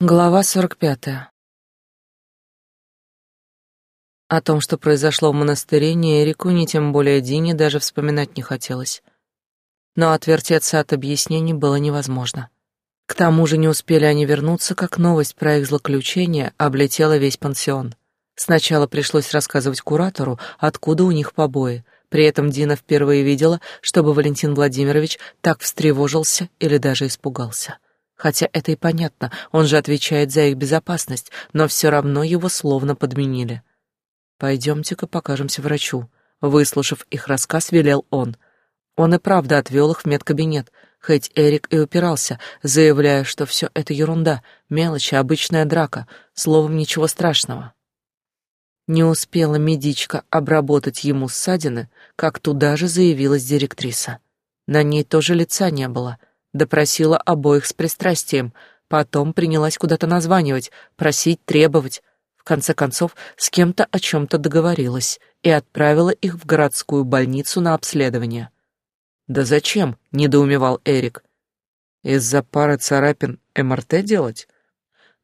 Глава 45. О том, что произошло в монастыре, ни Эрику, ни тем более Дине даже вспоминать не хотелось. Но отвертеться от объяснений было невозможно. К тому же не успели они вернуться, как новость про их злоключение облетела весь пансион. Сначала пришлось рассказывать куратору, откуда у них побои. При этом Дина впервые видела, чтобы Валентин Владимирович так встревожился или даже испугался. Хотя это и понятно, он же отвечает за их безопасность, но все равно его словно подменили. «Пойдемте-ка покажемся врачу», — выслушав их рассказ, велел он. Он и правда отвел их в медкабинет, хоть Эрик и упирался, заявляя, что все это ерунда, мелочи, обычная драка, словом, ничего страшного. Не успела медичка обработать ему ссадины, как туда же заявилась директриса. На ней тоже лица не было — Допросила обоих с пристрастием, потом принялась куда-то названивать, просить, требовать. В конце концов, с кем-то о чем-то договорилась и отправила их в городскую больницу на обследование. «Да зачем?» — недоумевал Эрик. «Из-за пары царапин МРТ делать?»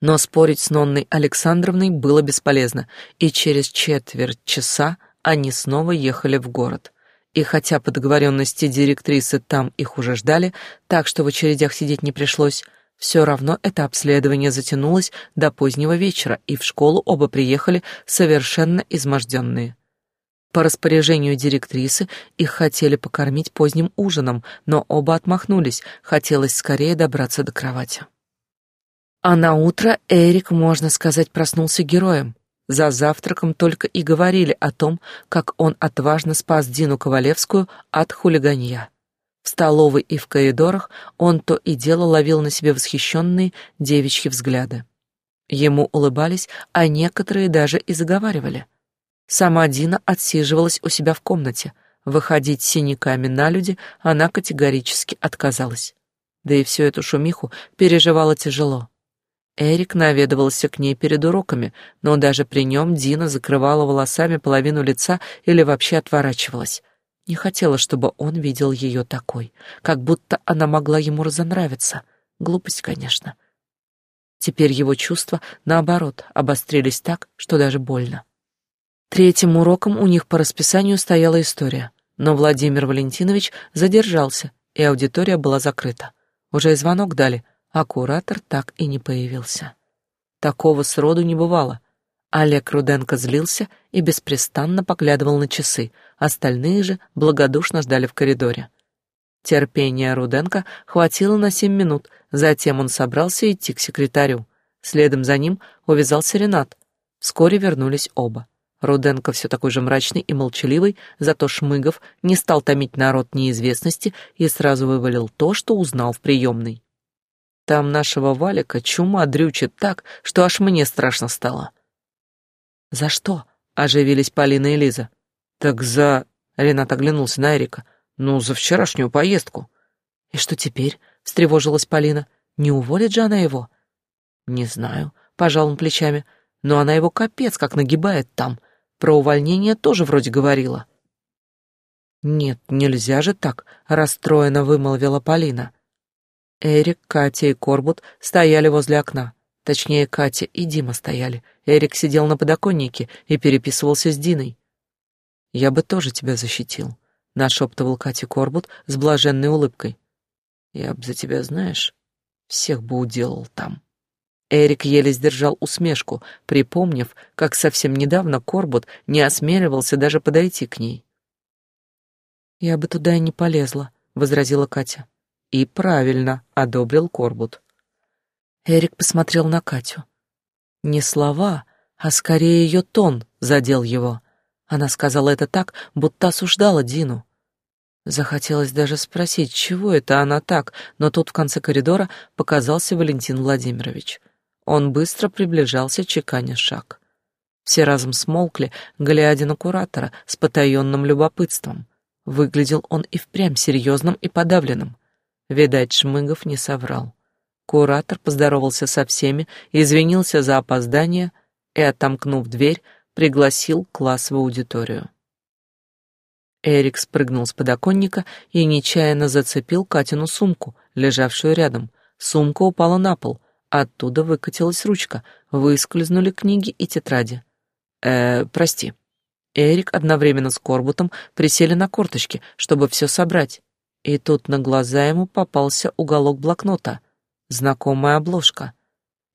Но спорить с Нонной Александровной было бесполезно, и через четверть часа они снова ехали в город. И хотя по договоренности директрисы там их уже ждали, так что в очередях сидеть не пришлось, все равно это обследование затянулось до позднего вечера, и в школу оба приехали совершенно изможденные. По распоряжению директрисы их хотели покормить поздним ужином, но оба отмахнулись, хотелось скорее добраться до кровати. А на утро Эрик, можно сказать, проснулся героем. За завтраком только и говорили о том, как он отважно спас Дину Ковалевскую от хулиганья. В столовой и в коридорах он то и дело ловил на себе восхищенные девичьи взгляды. Ему улыбались, а некоторые даже и заговаривали. Сама Дина отсиживалась у себя в комнате. Выходить синяками на люди она категорически отказалась. Да и всю эту шумиху переживала тяжело. Эрик наведывался к ней перед уроками, но даже при нем Дина закрывала волосами половину лица или вообще отворачивалась. Не хотела, чтобы он видел ее такой, как будто она могла ему разонравиться. Глупость, конечно. Теперь его чувства, наоборот, обострились так, что даже больно. Третьим уроком у них по расписанию стояла история, но Владимир Валентинович задержался, и аудитория была закрыта. Уже и звонок дали — а куратор так и не появился. Такого сроду не бывало. Олег Руденко злился и беспрестанно поглядывал на часы, остальные же благодушно ждали в коридоре. Терпения Руденко хватило на семь минут, затем он собрался идти к секретарю. Следом за ним увязался Ренат. Вскоре вернулись оба. Руденко все такой же мрачный и молчаливый, зато Шмыгов не стал томить народ неизвестности и сразу вывалил то, что узнал в приемной. Там нашего Валика чума дрючит так, что аж мне страшно стало. «За что?» — оживились Полина и Лиза. «Так за...» — Ренат оглянулся на Эрика. «Ну, за вчерашнюю поездку». «И что теперь?» — встревожилась Полина. «Не уволит же она его?» «Не знаю», — пожал он плечами. «Но она его капец как нагибает там. Про увольнение тоже вроде говорила». «Нет, нельзя же так», — расстроенно вымолвила Полина. Эрик, Катя и Корбут стояли возле окна. Точнее, Катя и Дима стояли. Эрик сидел на подоконнике и переписывался с Диной. «Я бы тоже тебя защитил», — нашептывал Катя Корбут с блаженной улыбкой. «Я б за тебя, знаешь, всех бы уделал там». Эрик еле сдержал усмешку, припомнив, как совсем недавно Корбут не осмеливался даже подойти к ней. «Я бы туда и не полезла», — возразила Катя. «И правильно», — одобрил Корбут. Эрик посмотрел на Катю. Не слова, а скорее ее тон задел его. Она сказала это так, будто осуждала Дину. Захотелось даже спросить, чего это она так, но тут в конце коридора показался Валентин Владимирович. Он быстро приближался, чеканя шаг. Все разом смолкли, глядя на куратора с потаенным любопытством. Выглядел он и впрямь серьезным и подавленным. Видать, Шмыгов не соврал. Куратор поздоровался со всеми, извинился за опоздание и, отомкнув дверь, пригласил класс в аудиторию. Эрик спрыгнул с подоконника и нечаянно зацепил Катину сумку, лежавшую рядом. Сумка упала на пол, Оттуда выкатилась ручка, выскользнули книги и тетради. «Э, прости». Эрик одновременно с Корбутом присели на корточки, чтобы все собрать. И тут на глаза ему попался уголок блокнота. Знакомая обложка.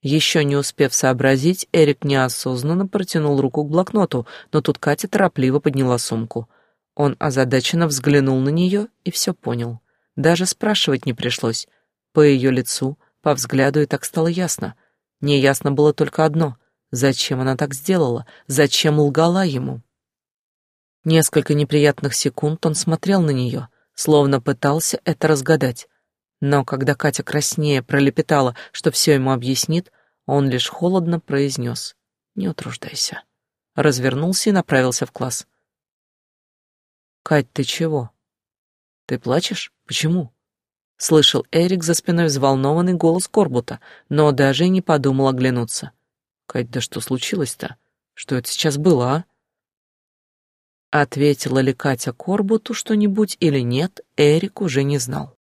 Еще не успев сообразить, Эрик неосознанно протянул руку к блокноту, но тут Катя торопливо подняла сумку. Он озадаченно взглянул на нее и все понял. Даже спрашивать не пришлось. По ее лицу — по взгляду и так стало ясно. Неясно было только одно — зачем она так сделала, зачем лгала ему. Несколько неприятных секунд он смотрел на нее, словно пытался это разгадать. Но когда Катя краснее пролепетала, что все ему объяснит, он лишь холодно произнес «Не утруждайся». Развернулся и направился в класс. «Кать, ты чего? Ты плачешь? Почему?» Слышал Эрик за спиной взволнованный голос Корбута, но даже не подумал оглянуться. «Кать, да что случилось-то? Что это сейчас было, а?» Ответила ли Катя Корбуту что-нибудь или нет, Эрик уже не знал.